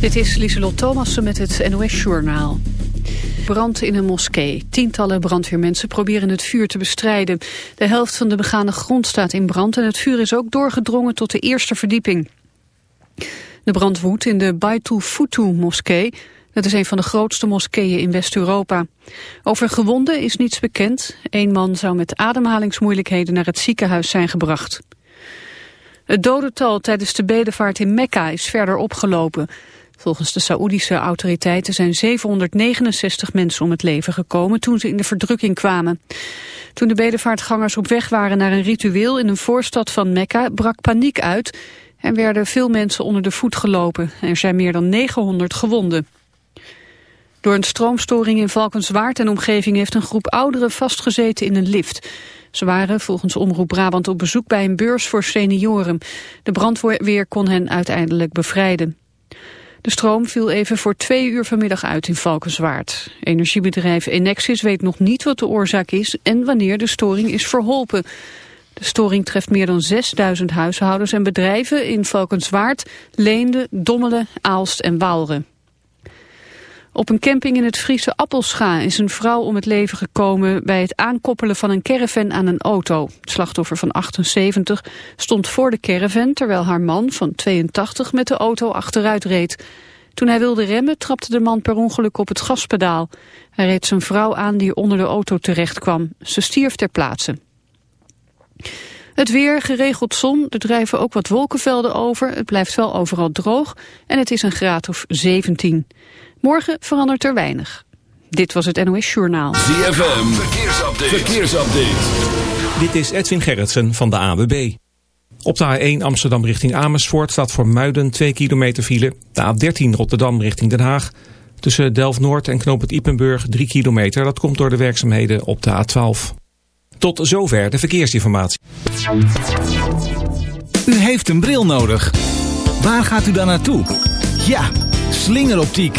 Dit is Lieselot Thomassen met het NOS-journaal. Brand in een moskee. Tientallen brandweermensen proberen het vuur te bestrijden. De helft van de begane grond staat in brand... en het vuur is ook doorgedrongen tot de eerste verdieping. De brand woedt in de Baitul Futu-moskee. Dat is een van de grootste moskeeën in West-Europa. Over gewonden is niets bekend. Eén man zou met ademhalingsmoeilijkheden naar het ziekenhuis zijn gebracht. Het dodental tijdens de bedevaart in Mekka is verder opgelopen. Volgens de Saoedische autoriteiten zijn 769 mensen om het leven gekomen toen ze in de verdrukking kwamen. Toen de bedevaartgangers op weg waren naar een ritueel in een voorstad van Mekka brak paniek uit en werden veel mensen onder de voet gelopen. Er zijn meer dan 900 gewonden. Door een stroomstoring in Valkenswaard en omgeving heeft een groep ouderen vastgezeten in een lift. Ze waren volgens Omroep Brabant op bezoek bij een beurs voor senioren. De brandweer kon hen uiteindelijk bevrijden. De stroom viel even voor twee uur vanmiddag uit in Valkenswaard. Energiebedrijf Enexis weet nog niet wat de oorzaak is en wanneer de storing is verholpen. De storing treft meer dan 6000 huishoudens en bedrijven in Valkenswaard, Leende, Dommelen, Aalst en Waalre. Op een camping in het Friese Appelscha is een vrouw om het leven gekomen bij het aankoppelen van een caravan aan een auto. Het slachtoffer van 78 stond voor de caravan terwijl haar man van 82 met de auto achteruit reed. Toen hij wilde remmen trapte de man per ongeluk op het gaspedaal. Hij reed zijn vrouw aan die onder de auto terecht kwam. Ze stierf ter plaatse. Het weer, geregeld zon, er drijven ook wat wolkenvelden over. Het blijft wel overal droog en het is een graad of 17. Morgen verandert er weinig. Dit was het NOS Journaal. ZFM, verkeersupdate. verkeersupdate. Dit is Edwin Gerritsen van de AWB. Op de A1 Amsterdam richting Amersfoort staat voor Muiden 2 kilometer file. De A13 Rotterdam richting Den Haag. Tussen Delft-Noord en Knoop het Ipenburg 3 kilometer. Dat komt door de werkzaamheden op de A12. Tot zover de verkeersinformatie. U heeft een bril nodig. Waar gaat u dan naartoe? Ja, slingeroptiek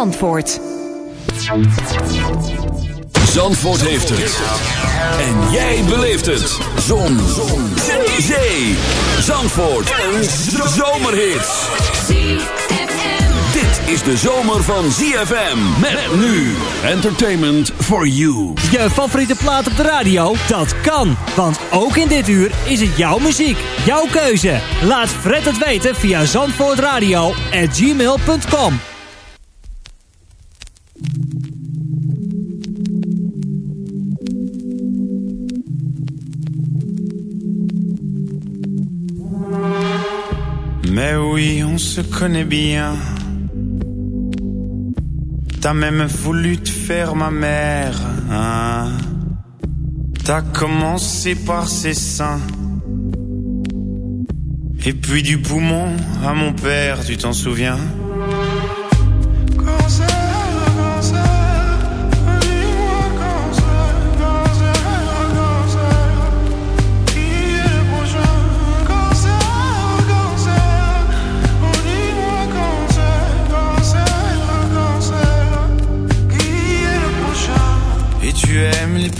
Zandvoort heeft het. En jij beleeft het. Zon. Zon. Zee. Zee. Zandvoort. Een zomerhit. Dit is de zomer van ZFM. Met nu. Entertainment for you. Je favoriete plaat op de radio? Dat kan. Want ook in dit uur is het jouw muziek. Jouw keuze. Laat Fred het weten via zandvoortradio.gmail.com se connaît bien. T'as même voulu te faire ma mère. Hein? T'as commencé par ses seins. Et puis du poumon à mon père, tu t'en souviens?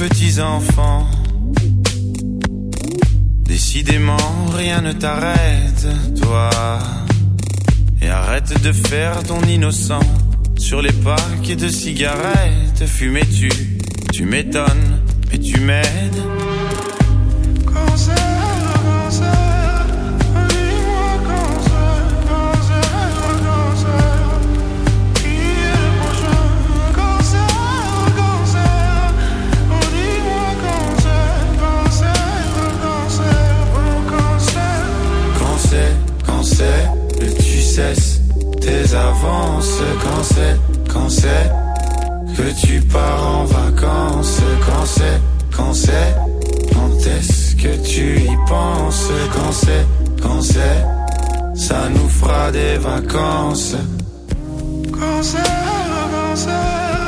Tu aimes les petits enfants. Décidément, rien ne t'arrête, toi. Et arrête de faire ton innocent sur les paquets de cigarettes. Fumais-tu, tu m'étonnes, mais tu m'aides. Tes avances Quand c'est, quand c'est que tu pars en vacances Quand c'est, quand c'est, quand est-ce que tu y penses Quand c'est, quand c'est, ça nous fera des vacances. Quand c'est, quand c'est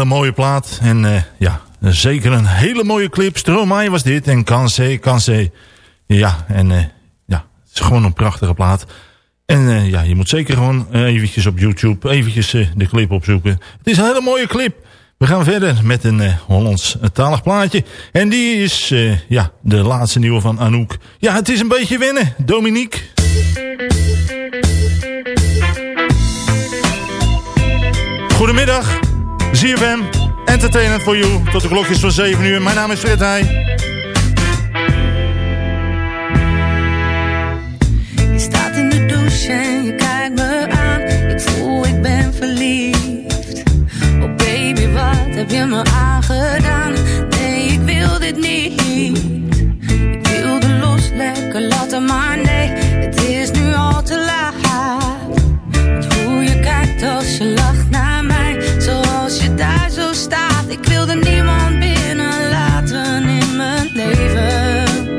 hele mooie plaat. En uh, ja, zeker een hele mooie clip. Stromae was dit. En Kansé, Kansé. Ja, en uh, ja, het is gewoon een prachtige plaat. En uh, ja, je moet zeker gewoon eventjes op YouTube eventjes de clip opzoeken. Het is een hele mooie clip. We gaan verder met een Hollands talig plaatje. En die is ja, de laatste nieuwe van Anouk. Ja, het is een beetje wennen. Dominique. Goedemiddag, ZFM, Entertainment for You. Tot de klokjes van 7 uur. Mijn naam is Fred. Je staat in de douche en je kijkt me aan. Ik voel, ik ben verliefd. Oh baby, wat heb je me aangedaan? Nee, ik wil dit niet. Ik wilde los, lekker laten, maar nee. Het is nu al te laat. Want hoe je kijkt als je lacht ik wilde niemand binnenlaten in mijn leven.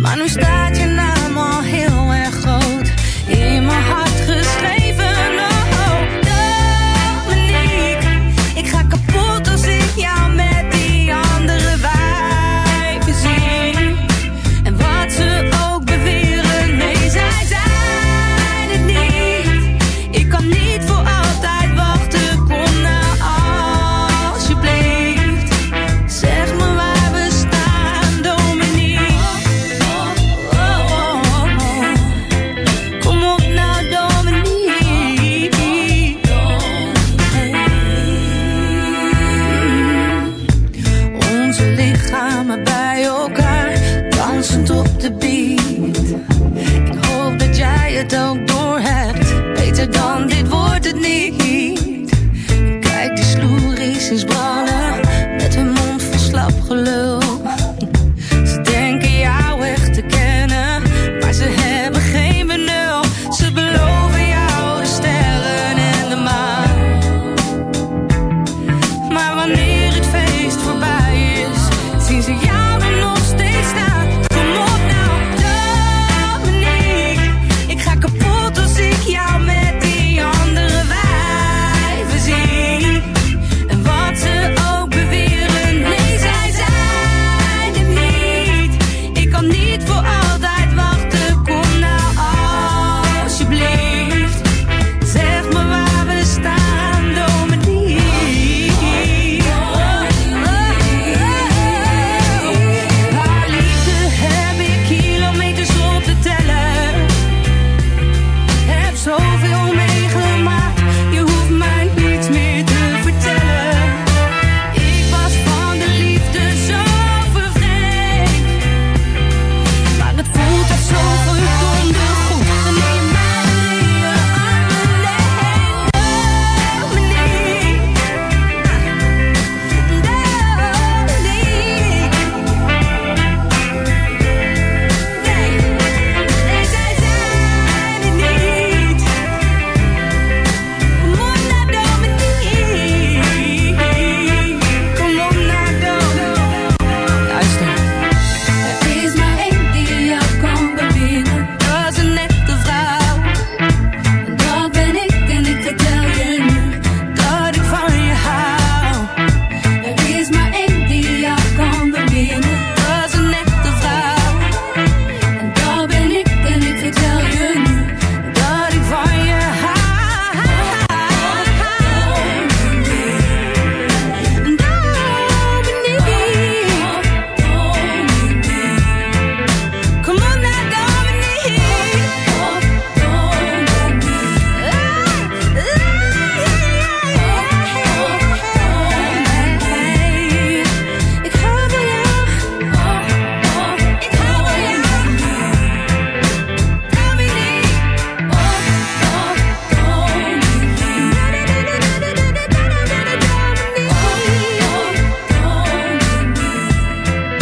Maar nu staat je naam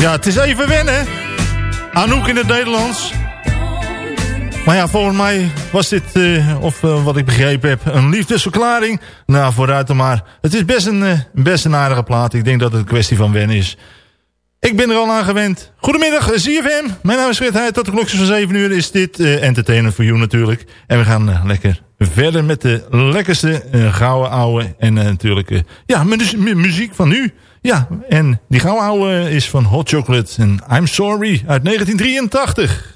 Ja, het is even wennen. Anouk in het Nederlands. Maar ja, volgens mij was dit, uh, of uh, wat ik begrepen heb, een liefdesverklaring. Nou, vooruit dan maar. Het is best een, uh, best een aardige plaat. Ik denk dat het een kwestie van wennen is. Ik ben er al aan gewend. Goedemiddag, ZFM. Mijn naam is Fred. Tot de klokjes van 7 uur is dit Entertainment for You natuurlijk. En we gaan lekker verder met de lekkerste gouden ouwe. En natuurlijk, ja, muziek van nu. Ja, en die gouden ouwe is van Hot Chocolate en I'm Sorry uit 1983.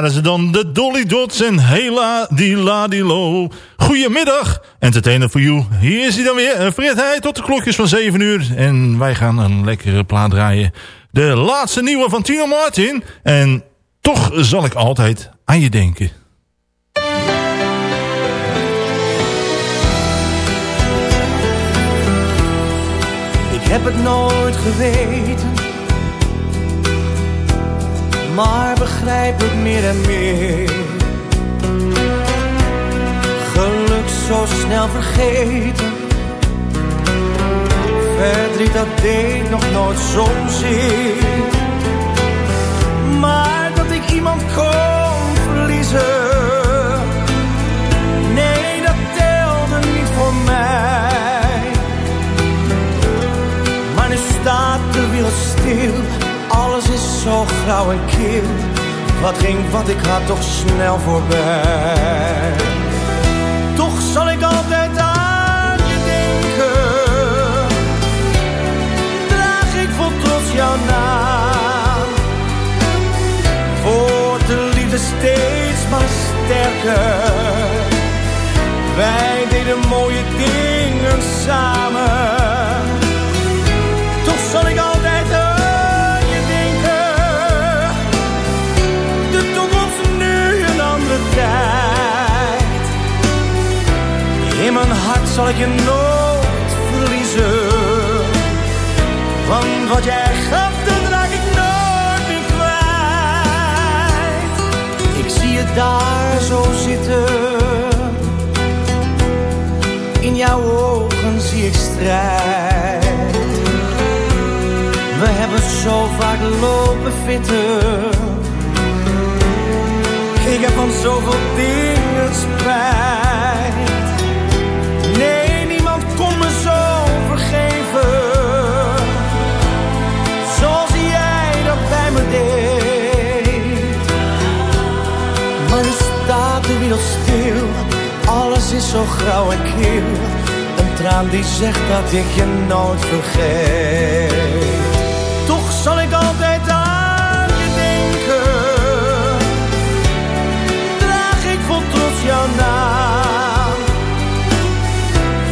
waren ze dan de Dolly Dots en Hela Diladilo. Goedemiddag, entertainer voor you. Hier is hij dan weer, Fred Heij, tot de klokjes van 7 uur. En wij gaan een lekkere plaat draaien. De laatste nieuwe van Tino Martin. En toch zal ik altijd aan je denken. Ik heb het nooit geweten maar begrijp het meer en meer. Geluk zo snel vergeten, verdriet dat deed nog nooit zo'n. Maar dat ik iemand kon nog grauw en keer. Wat ging wat ik had toch snel voorbij. Toch zal ik altijd aan je denken. Draag ik vol trots jouw naam. Wordt de liefde steeds maar sterker. Wij deden mooie dingen samen mijn hart zal ik je nooit verliezen. Want wat jij gaf, dat raak ik nooit meer kwijt. Ik zie je daar zo zitten. In jouw ogen zie ik strijd. We hebben zo vaak lopen fitten. Ik heb van zoveel dingen spijt zo grauw en kil. Een traan die zegt dat ik je nooit vergeet. Toch zal ik altijd aan je denken. Draag ik vol trots jouw naam.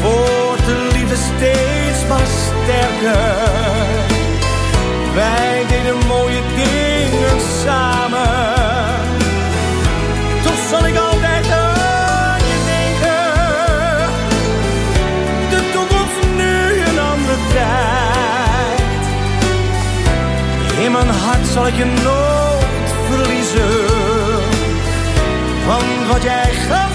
Wordt de liefde steeds maar sterker. Wij deden mooie dingen samen. Toch zal ik altijd zal ik je nooit verliezen. Want wat jij gaf,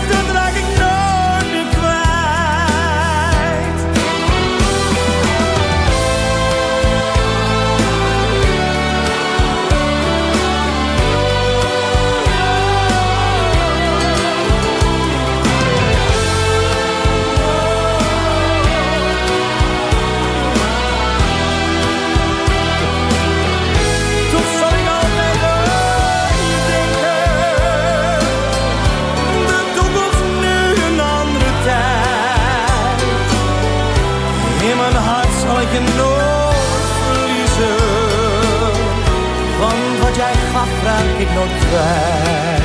ik nooit kwijt.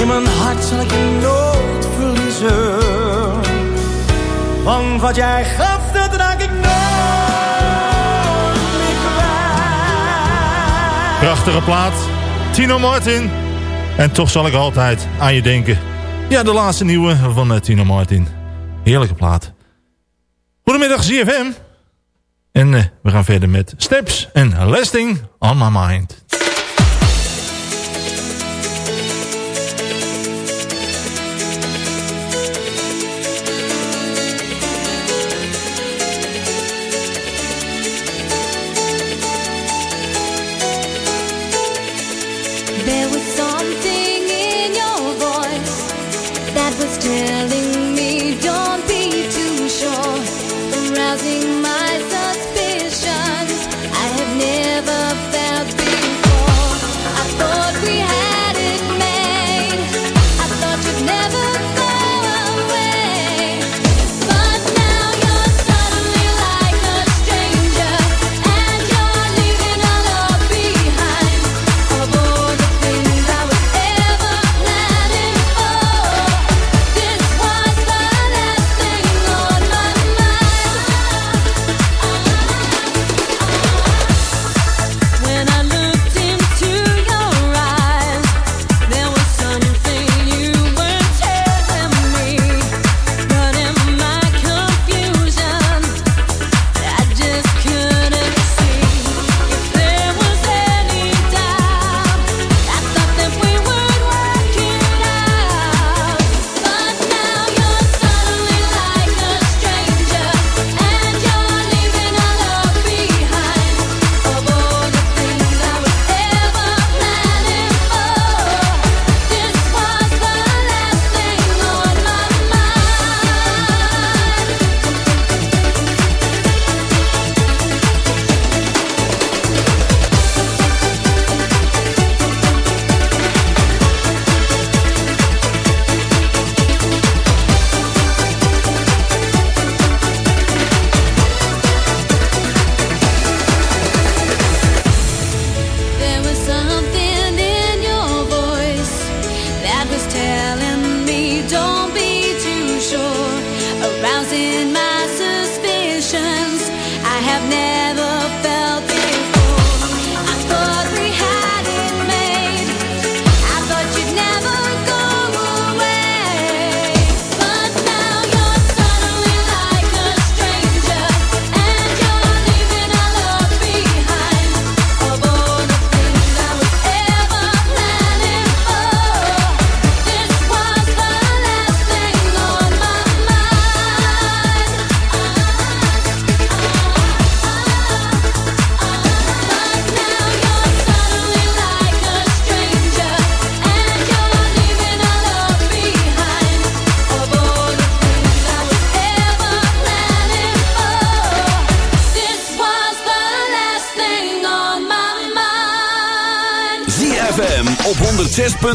In mijn hart zal ik je nooit verliezen. Want wat jij gaf, dat raak ik nooit. Prachtige plaat. Tino Martin. En toch zal ik altijd aan je denken. Ja, de laatste nieuwe van eh, Tino Martin. Heerlijke plaat. Goedemiddag ZFM. En eh, we gaan verder met Steps en Lasting on My Mind.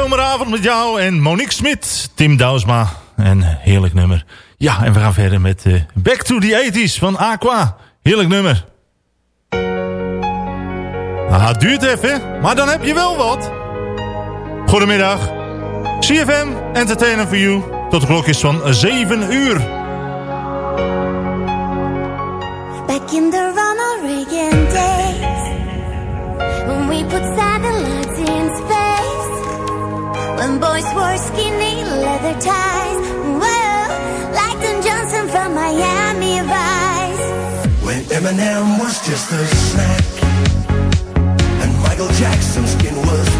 zomeravond met jou en Monique Smit, Tim Douwsma. En heerlijk nummer. Ja, en we gaan verder met eh, Back to the 80s van Aqua. Heerlijk nummer. Ah, het duurt even, maar dan heb je wel wat. Goedemiddag. CFM, Entertainer for You. Tot de klok is van 7 uur. Back in the Ronald Reagan days. When we put satellites in space. When boys wore skinny leather ties. Whoa, Lyndon Johnson from Miami Vice. When Eminem was just a snack And Michael Jackson's skin was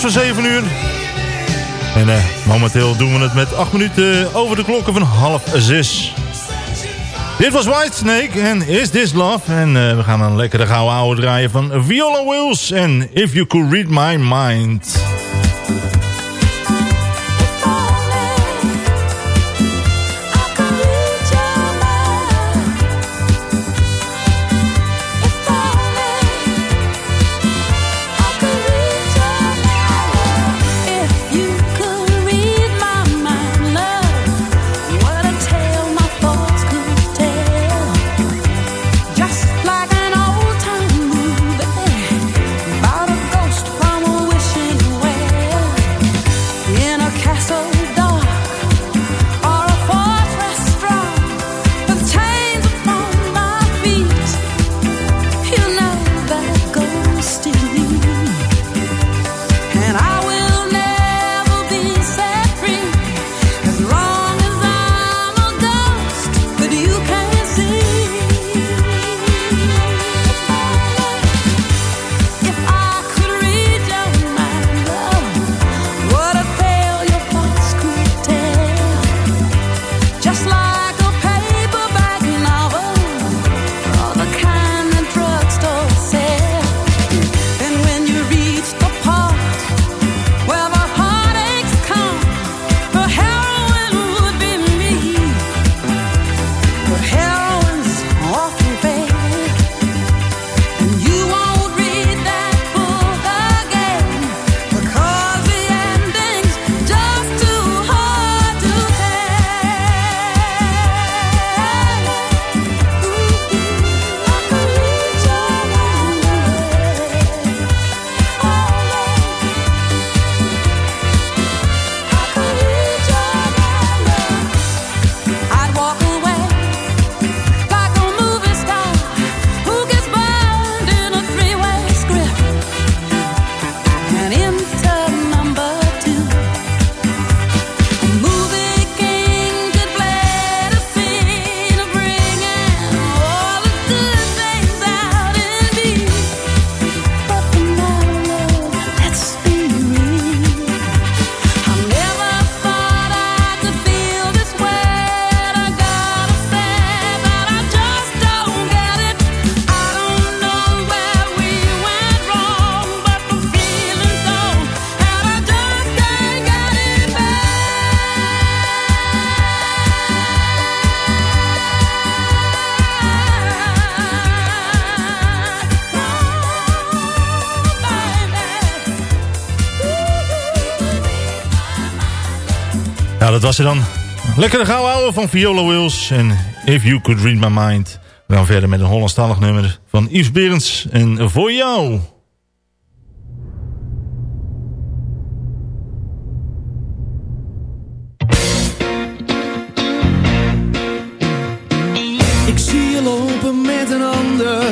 klokjes van 7 uur. En uh, momenteel doen we het met 8 minuten over de klokken van half 6. Dit was Whitesnake en Is This Love? En uh, we gaan een lekkere gouden oude draaien van Viola Wills en If You Could Read My Mind. Dat was er dan. Lekkere gauw houden van Viola Wills en If You Could Read My Mind. We gaan verder met een Hollandstalig nummer van Yves Berends en Voor Jou. Ik zie je lopen met een ander.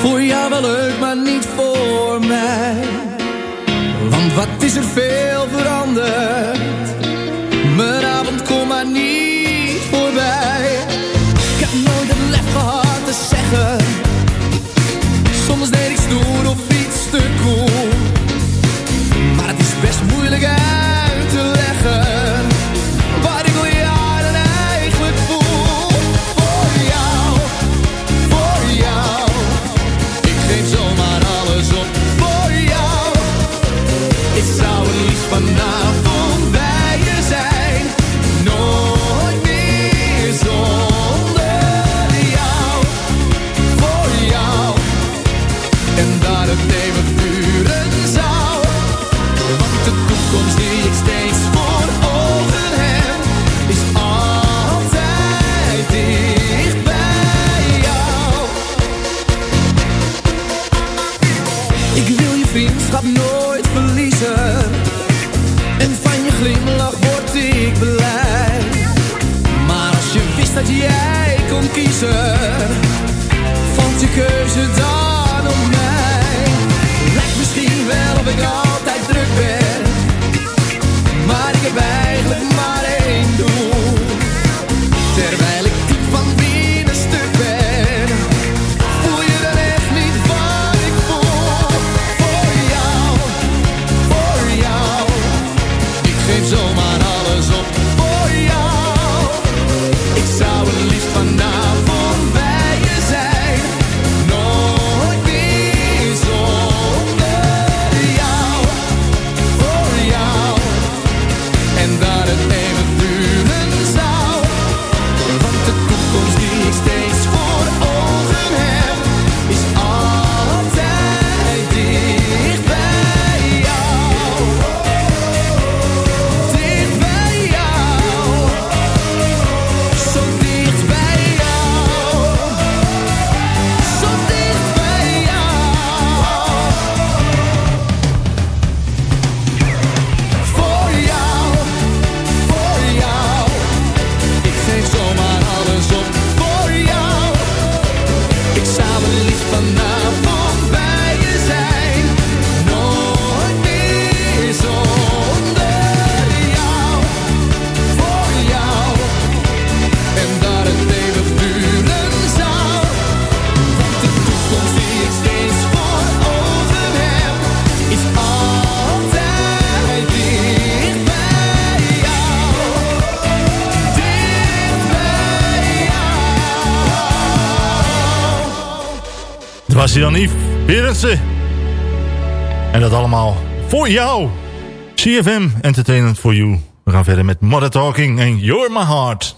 Voor jou wel leuk, maar niet voor mij. Want wat is er veel veranderd? Te cool. Maar het is best moeilijk dan Yves Berendsen. En dat allemaal voor jou. CFM Entertainment for You. We gaan verder met Mother Talking en You're My Heart.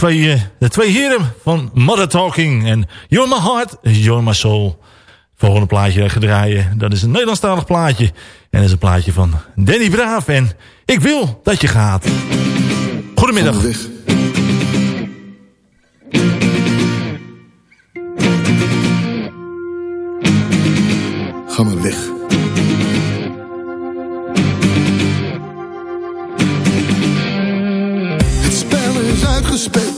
twee, eh, de twee heren van Mother Talking en You're My Heart, You're My Soul. Volgende plaatje gedraaien, dat is een Nederlandstalig plaatje. En dat is een plaatje van Danny Braaf en Ik wil dat je gaat. Goedemiddag. Ga maar weg. uitgespeeld.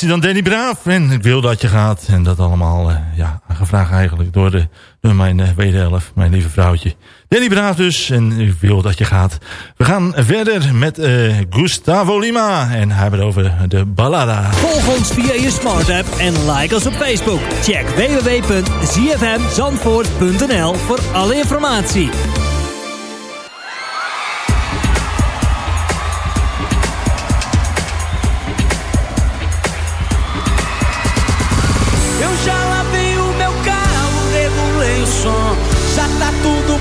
was dan Danny Braaf. En ik wil dat je gaat. En dat allemaal, eh, ja, gevraagd eigenlijk door, de, door mijn eh, wederhelft, mijn lieve vrouwtje. Danny Braaf dus, en ik wil dat je gaat. We gaan verder met eh, Gustavo Lima. En hij hebben het over de ballada. Volg ons via je smart app en like ons op Facebook. Check www.zfmzandvoort.nl voor alle informatie.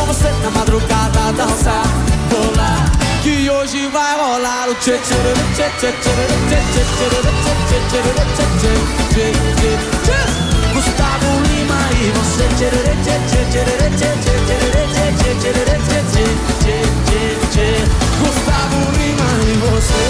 Com você na madrugada, dançar, pular. Que hoje vai rolar o tchê tchê tchê tchê tchê tchê tchê tchê Gustavo Lima e você tchê tchê tchê tchê tchê tchê tchê tchê tchê tchê Gustavo Lima e você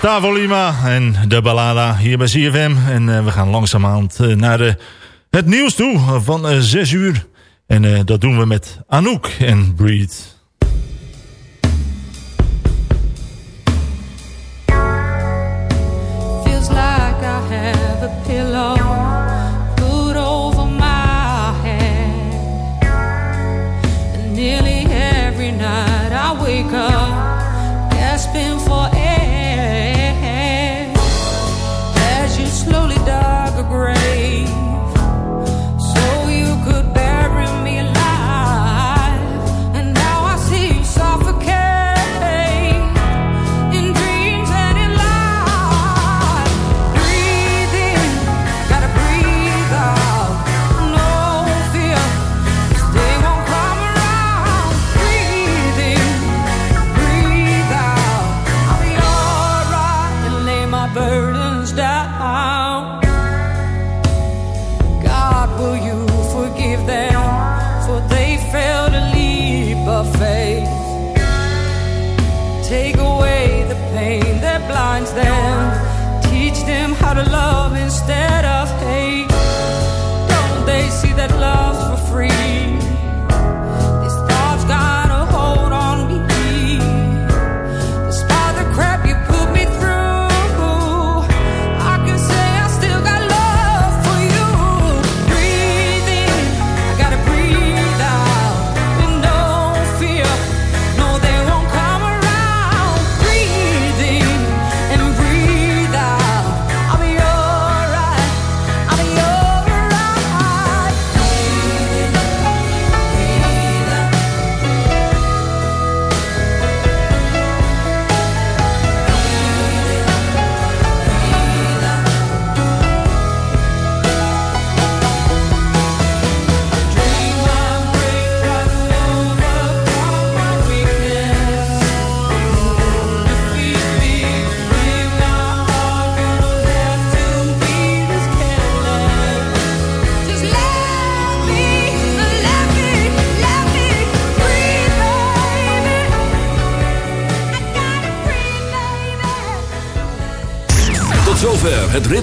Gustavo Lima en de ballada hier bij CFM. En eh, we gaan langzamerhand uh, naar de, het nieuws toe van uh, 6 uur. En dat doen we met Anouk en Breed.